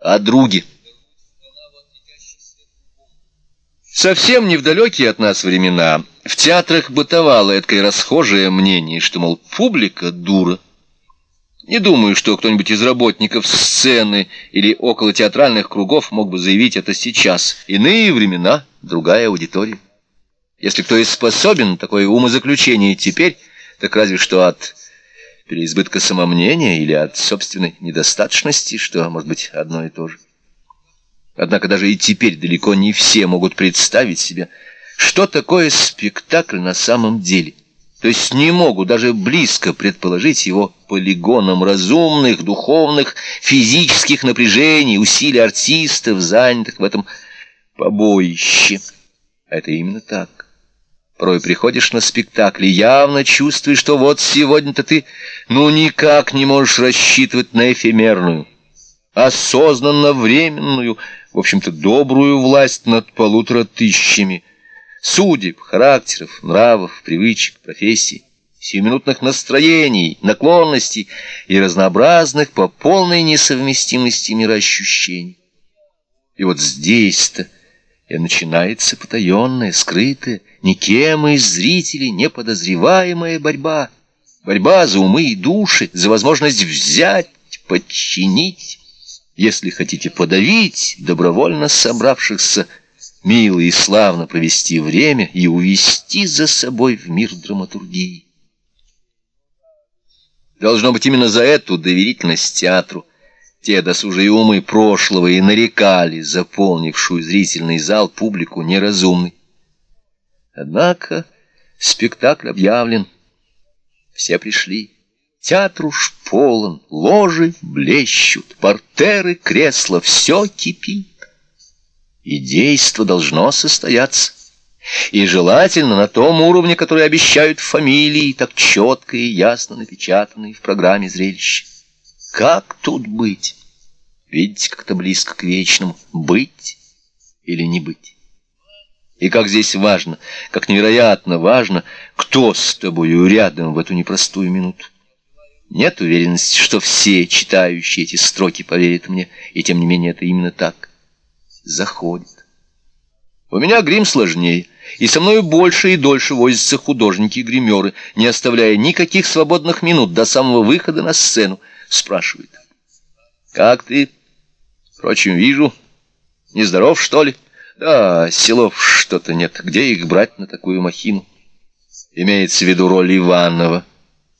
о друге. Совсем не в далекие от нас времена в театрах бытовало эткое расхожее мнение, что, мол, публика дура. Не думаю, что кто-нибудь из работников сцены или около театральных кругов мог бы заявить это сейчас. Иные времена, другая аудитория. Если кто и способен на такое умозаключение теперь, так разве что от переизбытка самомнения или от собственной недостаточности, что может быть одно и то же. Однако даже и теперь далеко не все могут представить себе, что такое спектакль на самом деле. То есть не могут даже близко предположить его полигоном разумных, духовных, физических напряжений, усилий артистов, занятых в этом побоище. А это именно так. Порой приходишь на спектакль явно чувствуешь, что вот сегодня-то ты ну никак не можешь рассчитывать на эфемерную, осознанно временную, в общем-то добрую власть над полутора тысячами судеб, характеров, нравов, привычек, профессий, сиюминутных настроений, наклонностей и разнообразных по полной несовместимости мироощущений. И вот здесь-то и начинается потаенная, скрытая, никем из зрителей неподозреваемая борьба. Борьба за умы и души, за возможность взять, подчинить, если хотите подавить добровольно собравшихся, мило и славно провести время и увести за собой в мир драматургии. Должно быть именно за эту доверительность театру, те досужие умы прошлого и нарекали заполнившую зрительный зал публику неразумной. Однако спектакль объявлен. Все пришли. Театр уж полон, ложи блещут, портеры, кресла, все кипит. И действо должно состояться. И желательно на том уровне, который обещают фамилии, так четко и ясно напечатанные в программе зрелища. Как тут быть? Видите, как-то близко к вечному. Быть или не быть? И как здесь важно, как невероятно важно, кто с тобою рядом в эту непростую минуту. Нет уверенности, что все читающие эти строки поверят мне, и тем не менее это именно так. Заходит. У меня грим сложнее, и со мною больше и дольше возятся художники-гримеры, не оставляя никаких свободных минут до самого выхода на сцену. Спрашивает. «Как ты?» «Впрочем, вижу. Нездоров, что ли?» «Да, селов что-то нет. Где их брать на такую махину?» Имеется в виду роль Иванова,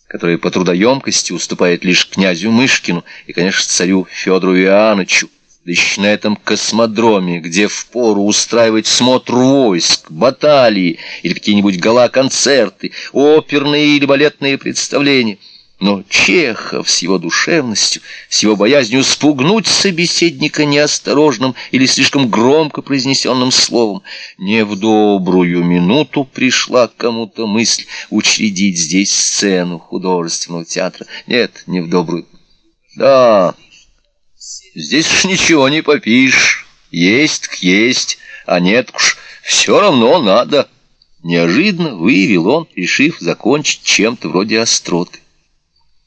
который по трудоемкости уступает лишь князю Мышкину и, конечно, царю Федору Иоанновичу да еще на этом космодроме, где впору устраивать смотр войск, баталии или какие-нибудь гала-концерты, оперные или балетные представления. Но Чехов с его душевностью, с его боязнью спугнуть собеседника неосторожным или слишком громко произнесенным словом, не в добрую минуту пришла кому-то мысль учредить здесь сцену художественного театра. Нет, не в добрую. Да... Здесь уж ничего не попишешь. Есть к есть, а нет уж, все равно надо. Неожиданно выявил он, решив закончить чем-то вроде остроты.